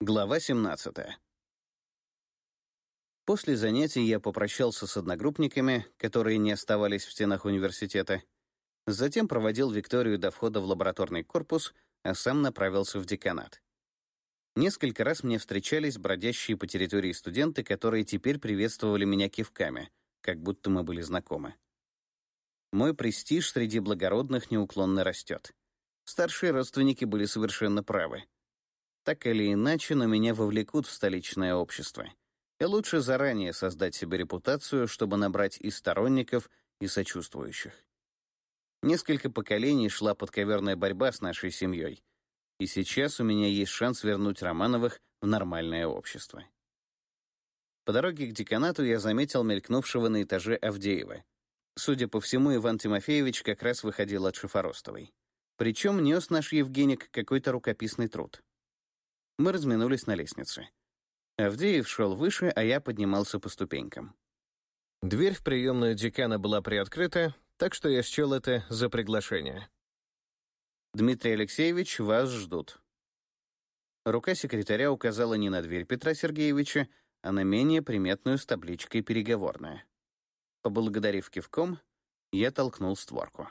Глава 17. После занятий я попрощался с одногруппниками, которые не оставались в стенах университета. Затем проводил Викторию до входа в лабораторный корпус, а сам направился в деканат. Несколько раз мне встречались бродящие по территории студенты, которые теперь приветствовали меня кивками, как будто мы были знакомы. Мой престиж среди благородных неуклонно растет. Старшие родственники были совершенно правы. Так или иначе, но меня вовлекут в столичное общество. И лучше заранее создать себе репутацию, чтобы набрать и сторонников, и сочувствующих. Несколько поколений шла подковерная борьба с нашей семьей — и сейчас у меня есть шанс вернуть Романовых в нормальное общество. По дороге к деканату я заметил мелькнувшего на этаже Авдеева. Судя по всему, Иван Тимофеевич как раз выходил от Шифоростовой. Причем нес наш Евгеник какой-то рукописный труд. Мы разминулись на лестнице. Авдеев шел выше, а я поднимался по ступенькам. Дверь в приемную декана была приоткрыта, так что я счел это за приглашение. «Дмитрий Алексеевич, вас ждут». Рука секретаря указала не на дверь Петра Сергеевича, а на менее приметную с табличкой «Переговорная». Поблагодарив кивком, я толкнул створку.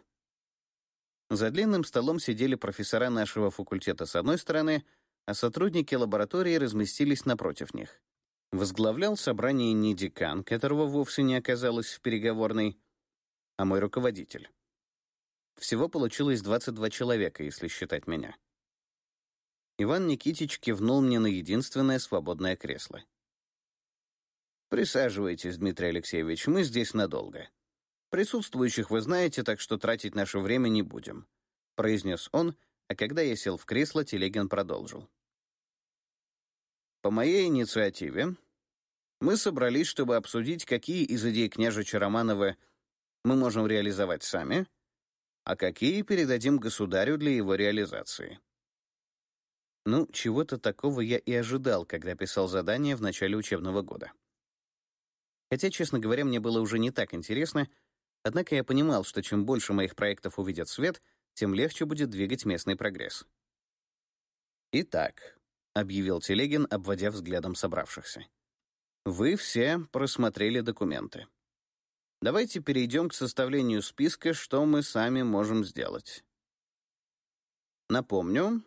За длинным столом сидели профессора нашего факультета с одной стороны, а сотрудники лаборатории разместились напротив них. Возглавлял собрание не декан, которого вовсе не оказалось в переговорной, а мой руководитель. Всего получилось 22 человека, если считать меня. Иван Никитич кивнул мне на единственное свободное кресло. «Присаживайтесь, Дмитрий Алексеевич, мы здесь надолго. Присутствующих вы знаете, так что тратить наше время не будем», — произнес он, а когда я сел в кресло, Телегин продолжил. «По моей инициативе мы собрались, чтобы обсудить, какие из идей княжича Романова мы можем реализовать сами, а какие передадим государю для его реализации. Ну, чего-то такого я и ожидал, когда писал задание в начале учебного года. Хотя, честно говоря, мне было уже не так интересно, однако я понимал, что чем больше моих проектов увидят свет, тем легче будет двигать местный прогресс. «Итак», — объявил Телегин, обводя взглядом собравшихся, «вы все просмотрели документы. Давайте перейдем к составлению списка, что мы сами можем сделать. Напомню,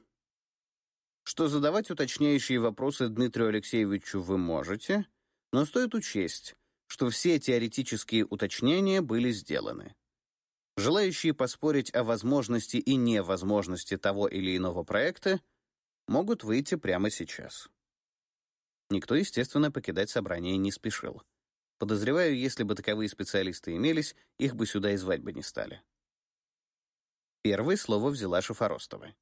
что задавать уточняющие вопросы Дмитрию Алексеевичу вы можете, но стоит учесть, что все теоретические уточнения были сделаны. Желающие поспорить о возможности и невозможности того или иного проекта могут выйти прямо сейчас. Никто, естественно, покидать собрание не спешил. Подозреваю, если бы таковые специалисты имелись, их бы сюда и звать бы не стали. Первое слово взяла Шафоростова.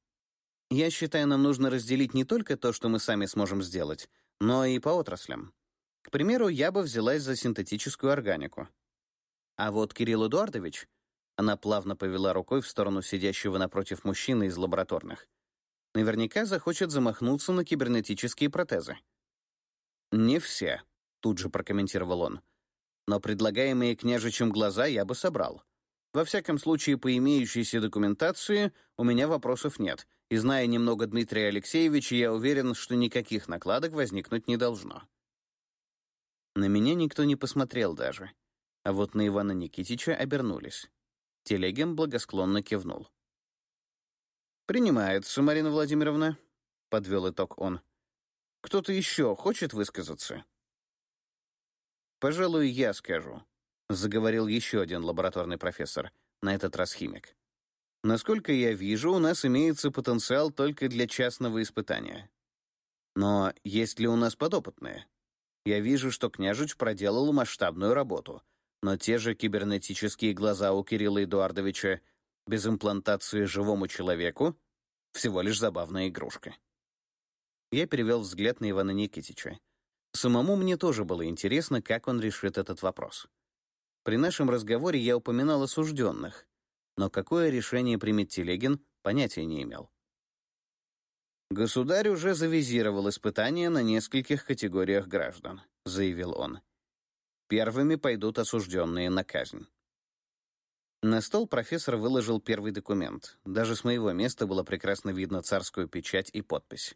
«Я считаю, нам нужно разделить не только то, что мы сами сможем сделать, но и по отраслям. К примеру, я бы взялась за синтетическую органику. А вот Кирилл Эдуардович, она плавно повела рукой в сторону сидящего напротив мужчины из лабораторных, наверняка захочет замахнуться на кибернетические протезы. Не все, тут же прокомментировал он. Но предлагаемые княжичем глаза я бы собрал. Во всяком случае, по имеющейся документации у меня вопросов нет, и зная немного Дмитрия Алексеевича, я уверен, что никаких накладок возникнуть не должно. На меня никто не посмотрел даже, а вот на Ивана Никитича обернулись. Телегин благосклонно кивнул. «Принимается, Марина Владимировна», — подвел итог он. «Кто-то еще хочет высказаться?» «Пожалуй, я скажу», — заговорил еще один лабораторный профессор, на этот раз химик. «Насколько я вижу, у нас имеется потенциал только для частного испытания. Но есть ли у нас подопытные? Я вижу, что княжич проделал масштабную работу, но те же кибернетические глаза у Кирилла Эдуардовича без имплантации живому человеку — всего лишь забавная игрушка». Я перевел взгляд на Ивана Никитича. Самому мне тоже было интересно, как он решит этот вопрос. При нашем разговоре я упоминал осужденных, но какое решение примет Телегин, понятия не имел. «Государь уже завизировал испытания на нескольких категориях граждан», — заявил он. «Первыми пойдут осужденные на казнь». На стол профессор выложил первый документ. Даже с моего места было прекрасно видно царскую печать и подпись.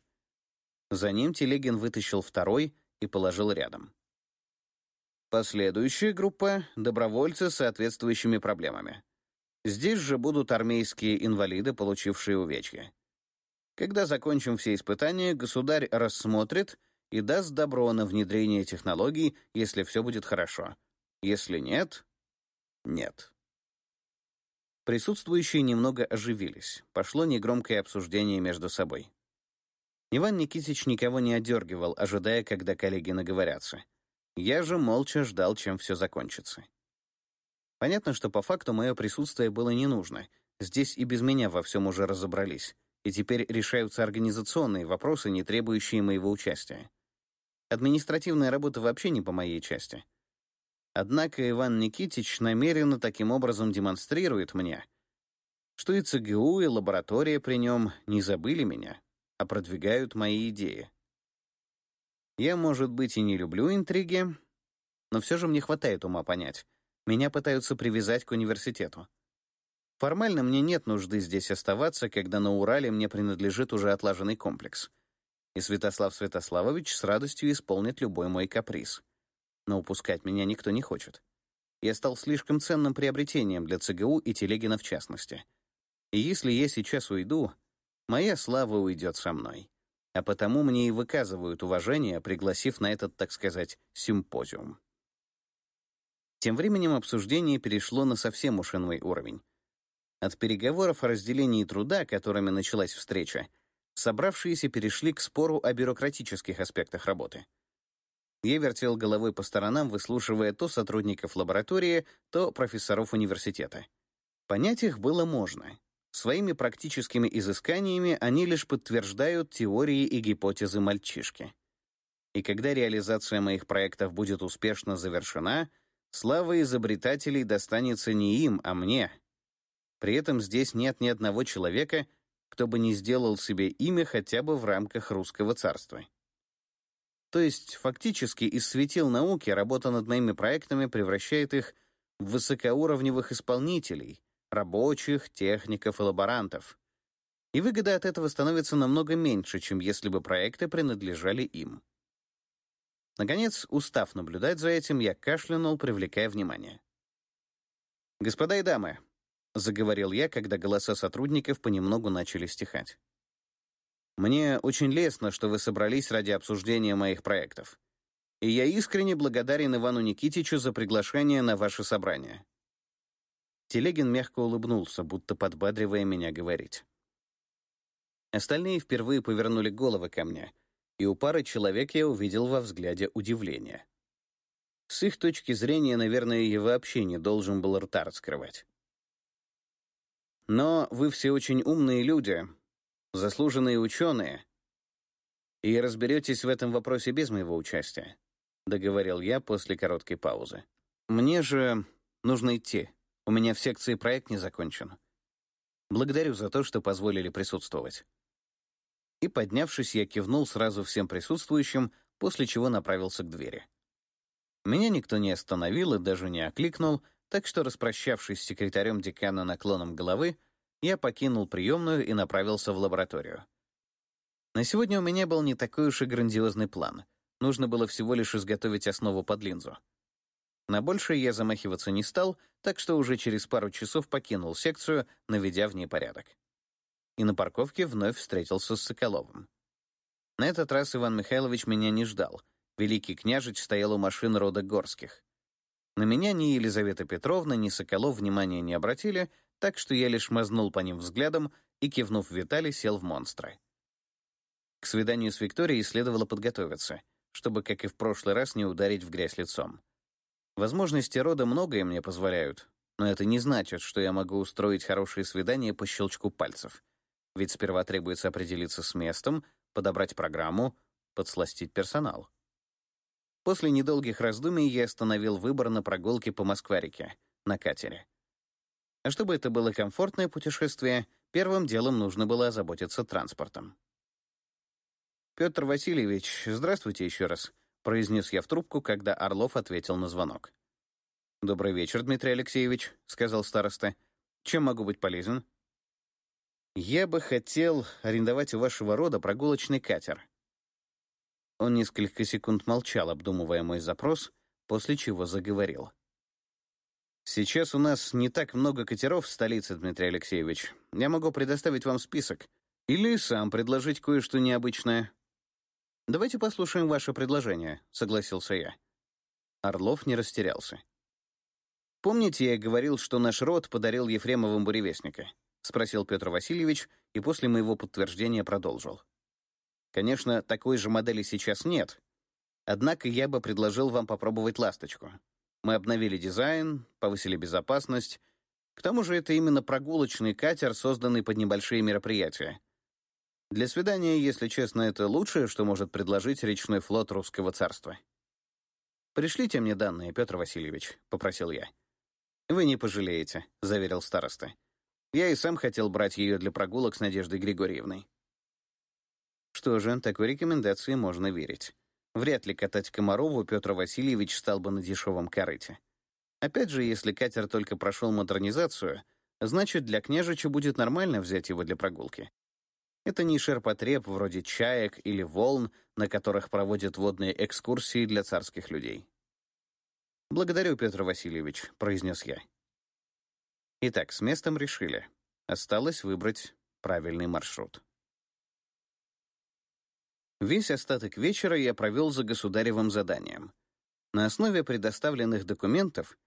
За ним Телегин вытащил второй и положил рядом. Последующая группа — добровольцы с соответствующими проблемами. Здесь же будут армейские инвалиды, получившие увечья. Когда закончим все испытания, государь рассмотрит и даст добро на внедрение технологий, если все будет хорошо. Если нет — нет. Присутствующие немного оживились. Пошло негромкое обсуждение между собой. Иван Никитич никого не одергивал, ожидая, когда коллеги наговорятся. Я же молча ждал, чем все закончится. Понятно, что по факту мое присутствие было не нужно. Здесь и без меня во всем уже разобрались. И теперь решаются организационные вопросы, не требующие моего участия. Административная работа вообще не по моей части. Однако Иван Никитич намеренно таким образом демонстрирует мне, что и ЦГУ, и лаборатория при нем не забыли меня, а продвигают мои идеи. Я, может быть, и не люблю интриги, но все же мне хватает ума понять. Меня пытаются привязать к университету. Формально мне нет нужды здесь оставаться, когда на Урале мне принадлежит уже отлаженный комплекс. И Святослав Святославович с радостью исполнит любой мой каприз. Но упускать меня никто не хочет. Я стал слишком ценным приобретением для ЦГУ и Телегина в частности. И если я сейчас уйду, моя слава уйдет со мной а потому мне и выказывают уважение, пригласив на этот, так сказать, симпозиум. Тем временем обсуждение перешло на совсем уж иной уровень. От переговоров о разделении труда, которыми началась встреча, собравшиеся перешли к спору о бюрократических аспектах работы. Я вертел головой по сторонам, выслушивая то сотрудников лаборатории, то профессоров университета. Понять их было можно, Своими практическими изысканиями они лишь подтверждают теории и гипотезы мальчишки. И когда реализация моих проектов будет успешно завершена, слава изобретателей достанется не им, а мне. При этом здесь нет ни одного человека, кто бы не сделал себе имя хотя бы в рамках русского царства. То есть, фактически, из светил науки работа над моими проектами превращает их в высокоуровневых исполнителей — рабочих, техников и лаборантов. И выгода от этого становится намного меньше, чем если бы проекты принадлежали им. Наконец, устав наблюдать за этим, я кашлянул, привлекая внимание. «Господа и дамы», — заговорил я, когда голоса сотрудников понемногу начали стихать. «Мне очень лестно, что вы собрались ради обсуждения моих проектов. И я искренне благодарен Ивану Никитичу за приглашение на ваше собрание. Телегин мягко улыбнулся, будто подбадривая меня говорить. Остальные впервые повернули головы ко мне, и у пары человек я увидел во взгляде удивление. С их точки зрения, наверное, я вообще не должен был рта раскрывать. Но вы все очень умные люди, заслуженные ученые, и разберетесь в этом вопросе без моего участия, — договорил я после короткой паузы. Мне же нужно идти. У меня в секции проект не закончен. Благодарю за то, что позволили присутствовать. И, поднявшись, я кивнул сразу всем присутствующим, после чего направился к двери. Меня никто не остановил и даже не окликнул, так что, распрощавшись с секретарем декана наклоном головы, я покинул приемную и направился в лабораторию. На сегодня у меня был не такой уж и грандиозный план. Нужно было всего лишь изготовить основу под линзу. На большее я замахиваться не стал, так что уже через пару часов покинул секцию, наведя в ней порядок. И на парковке вновь встретился с Соколовым. На этот раз Иван Михайлович меня не ждал. Великий княжич стоял у машин рода Горских. На меня ни Елизавета Петровна, ни Соколов внимания не обратили, так что я лишь мазнул по ним взглядом и, кивнув Виталий, сел в монстра. К свиданию с Викторией следовало подготовиться, чтобы, как и в прошлый раз, не ударить в грязь лицом. Возможности рода многое мне позволяют, но это не значит, что я могу устроить хорошие свидания по щелчку пальцев. Ведь сперва требуется определиться с местом, подобрать программу, подсластить персонал. После недолгих раздумий я остановил выбор на прогулке по Москварике, на катере. А чтобы это было комфортное путешествие, первым делом нужно было озаботиться транспортом. «Петр Васильевич, здравствуйте еще раз», — произнес я в трубку, когда Орлов ответил на звонок. «Добрый вечер, Дмитрий Алексеевич», — сказал староста. «Чем могу быть полезен?» «Я бы хотел арендовать у вашего рода прогулочный катер». Он несколько секунд молчал, обдумывая мой запрос, после чего заговорил. «Сейчас у нас не так много катеров в столице, Дмитрий Алексеевич. Я могу предоставить вам список. Или сам предложить кое-что необычное». «Давайте послушаем ваше предложение», — согласился я. Орлов не растерялся. «Помните, я говорил, что наш род подарил Ефремовым буревестника?» — спросил Петр Васильевич и после моего подтверждения продолжил. «Конечно, такой же модели сейчас нет. Однако я бы предложил вам попробовать «Ласточку». Мы обновили дизайн, повысили безопасность. К тому же это именно прогулочный катер, созданный под небольшие мероприятия. Для свидания, если честно, это лучшее, что может предложить речной флот русского царства. «Пришлите мне данные, Петр Васильевич», — попросил я. «Вы не пожалеете», — заверил староста. «Я и сам хотел брать ее для прогулок с Надеждой Григорьевной». Что же, такой рекомендации можно верить. Вряд ли катать Комарову Петр Васильевич стал бы на дешевом корыте. Опять же, если катер только прошел модернизацию, значит, для княжича будет нормально взять его для прогулки. Это не ширпотреб вроде чаек или волн, на которых проводят водные экскурсии для царских людей. «Благодарю, Петр Васильевич», — произнес я. Итак, с местом решили. Осталось выбрать правильный маршрут. Весь остаток вечера я провел за государевым заданием. На основе предоставленных документов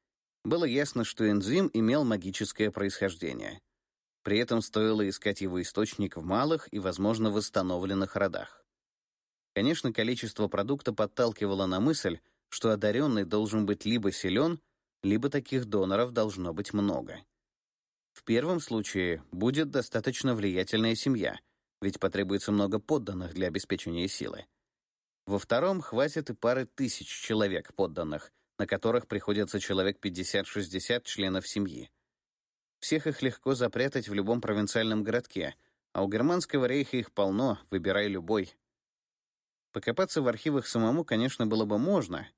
было ясно, что энзим имел магическое происхождение — при этом стоило искать его источник в малых и, возможно, восстановленных родах. Конечно, количество продукта подталкивало на мысль, что одаренный должен быть либо силен, либо таких доноров должно быть много. В первом случае будет достаточно влиятельная семья, ведь потребуется много подданных для обеспечения силы. Во втором хватит и пары тысяч человек подданных, на которых приходится человек 50-60 членов семьи. Всех их легко запрятать в любом провинциальном городке, а у германского рейха их полно, выбирай любой. Покопаться в архивах самому, конечно, было бы можно,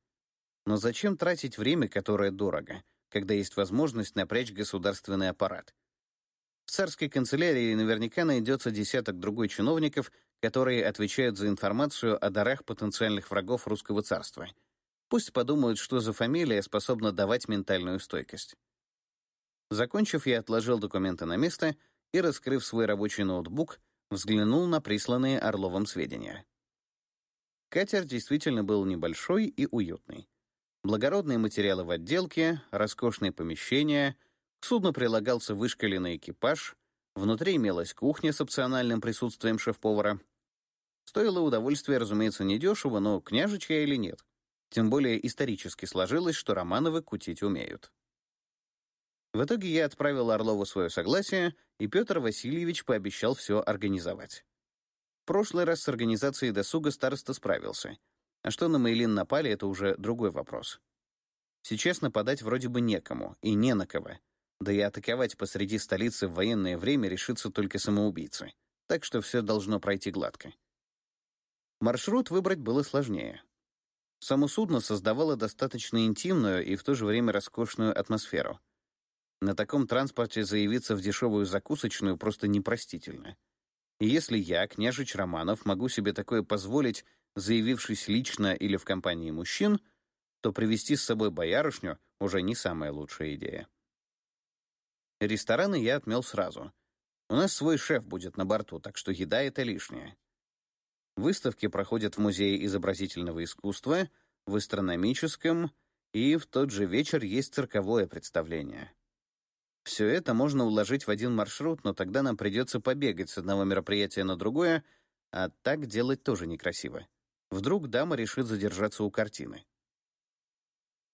но зачем тратить время, которое дорого, когда есть возможность напрячь государственный аппарат? В царской канцелярии наверняка найдется десяток другой чиновников, которые отвечают за информацию о дарах потенциальных врагов русского царства. Пусть подумают, что за фамилия способна давать ментальную стойкость. Закончив, я отложил документы на место и, раскрыв свой рабочий ноутбук, взглянул на присланные Орловым сведения. Катер действительно был небольшой и уютный. Благородные материалы в отделке, роскошные помещения, к судну прилагался вышкаленный экипаж, внутри имелась кухня с опциональным присутствием шеф-повара. Стоило удовольствие, разумеется, недешево, но княжич я или нет. Тем более исторически сложилось, что Романовы кутить умеют. В итоге я отправил Орлову свое согласие, и Петр Васильевич пообещал все организовать. В прошлый раз с организацией досуга староста справился. А что на Мейлин напали, это уже другой вопрос. Сейчас нападать вроде бы некому и не на кого. Да и атаковать посреди столицы в военное время решится только самоубийцы. Так что все должно пройти гладко. Маршрут выбрать было сложнее. Само судно создавало достаточно интимную и в то же время роскошную атмосферу. На таком транспорте заявиться в дешевую закусочную просто непростительно. И если я, княжич Романов, могу себе такое позволить, заявившись лично или в компании мужчин, то привести с собой боярышню уже не самая лучшая идея. Рестораны я отмел сразу. У нас свой шеф будет на борту, так что еда — это лишнее. Выставки проходят в Музее изобразительного искусства, в астрономическом, и в тот же вечер есть цирковое представление. Все это можно уложить в один маршрут, но тогда нам придется побегать с одного мероприятия на другое, а так делать тоже некрасиво. Вдруг дама решит задержаться у картины.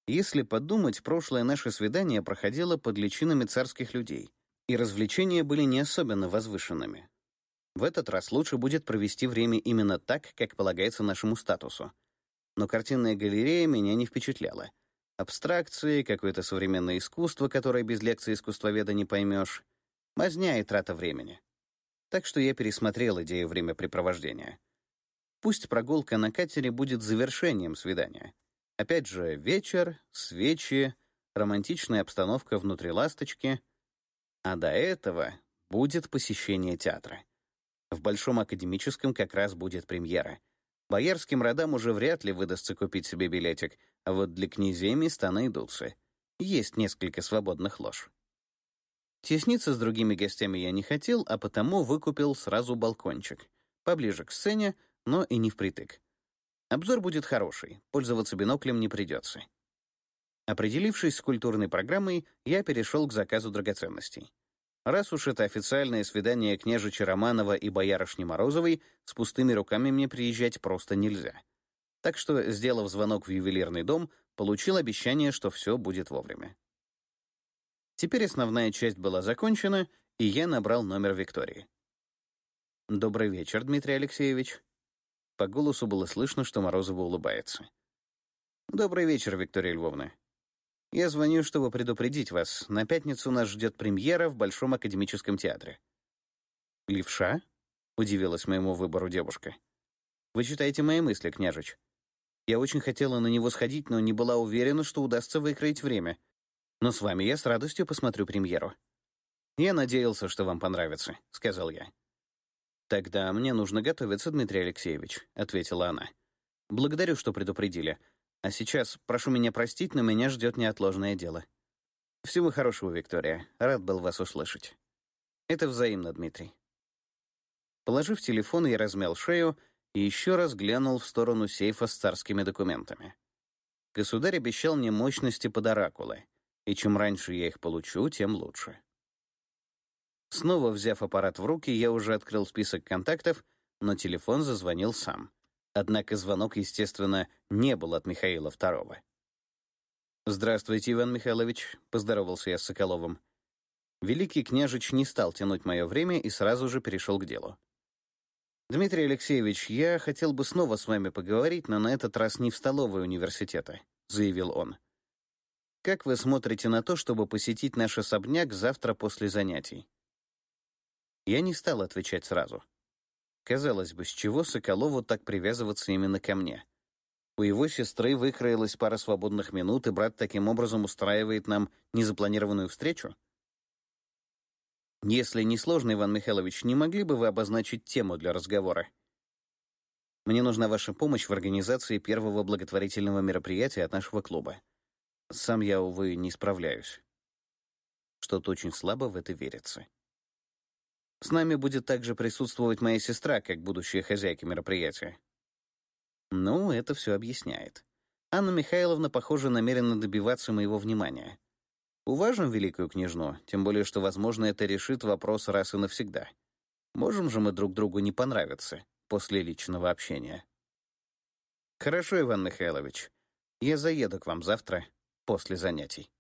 Если подумать, прошлое наше свидание проходило под личинами царских людей, и развлечения были не особенно возвышенными. В этот раз лучше будет провести время именно так, как полагается нашему статусу. Но картинная галерея меня не впечатляла — Абстракции, какое-то современное искусство, которое без лекции искусствоведа не поймешь. Мазня и трата времени. Так что я пересмотрел идею времяпрепровождения. Пусть прогулка на катере будет завершением свидания. Опять же, вечер, свечи, романтичная обстановка внутри «Ласточки». А до этого будет посещение театра. В Большом академическом как раз будет премьера. Боярским родам уже вряд ли выдастся купить себе билетик, а вот для князей места найдутся. Есть несколько свободных лож. Тесниться с другими гостями я не хотел, а потому выкупил сразу балкончик. Поближе к сцене, но и не впритык. Обзор будет хороший, пользоваться биноклем не придется. Определившись с культурной программой, я перешел к заказу драгоценностей. Раз уж это официальное свидание княжича Романова и боярышни Морозовой, с пустыми руками мне приезжать просто нельзя. Так что, сделав звонок в ювелирный дом, получил обещание, что все будет вовремя. Теперь основная часть была закончена, и я набрал номер Виктории. «Добрый вечер, Дмитрий Алексеевич». По голосу было слышно, что Морозова улыбается. «Добрый вечер, Виктория Львовна. Я звоню, чтобы предупредить вас. На пятницу нас ждет премьера в Большом академическом театре». «Левша?» — удивилась моему выбору девушка. «Вы читаете мои мысли, княжич. Я очень хотела на него сходить, но не была уверена, что удастся выкроить время. Но с вами я с радостью посмотрю премьеру». «Я надеялся, что вам понравится», — сказал я. «Тогда мне нужно готовиться, Дмитрий Алексеевич», — ответила она. «Благодарю, что предупредили. А сейчас прошу меня простить, но меня ждет неотложное дело. Всего хорошего, Виктория. Рад был вас услышать. Это взаимно, Дмитрий. Положив телефон, я размял шею и еще раз глянул в сторону сейфа с царскими документами. Государь обещал мне мощности под оракулы, и чем раньше я их получу, тем лучше. Снова взяв аппарат в руки, я уже открыл список контактов, но телефон зазвонил сам. Однако звонок, естественно, не был от Михаила II. «Здравствуйте, Иван Михайлович», — поздоровался я с Соколовым. Великий княжич не стал тянуть мое время и сразу же перешел к делу. «Дмитрий Алексеевич, я хотел бы снова с вами поговорить, но на этот раз не в столовой университета», — заявил он. «Как вы смотрите на то, чтобы посетить наш особняк завтра после занятий?» Я не стал отвечать сразу. Казалось бы, с чего Соколову так привязываться именно ко мне? У его сестры выкроилась пара свободных минут, и брат таким образом устраивает нам незапланированную встречу? Если не сложно, Иван Михайлович, не могли бы вы обозначить тему для разговора? Мне нужна ваша помощь в организации первого благотворительного мероприятия от нашего клуба. Сам я, увы, не справляюсь. Что-то очень слабо в это верится. С нами будет также присутствовать моя сестра, как будущая хозяйка мероприятия. Ну, это все объясняет. Анна Михайловна, похоже, намерена добиваться моего внимания. Уважим великую княжну, тем более, что, возможно, это решит вопрос раз и навсегда. Можем же мы друг другу не понравиться после личного общения. Хорошо, Иван Михайлович. Я заеду к вам завтра после занятий.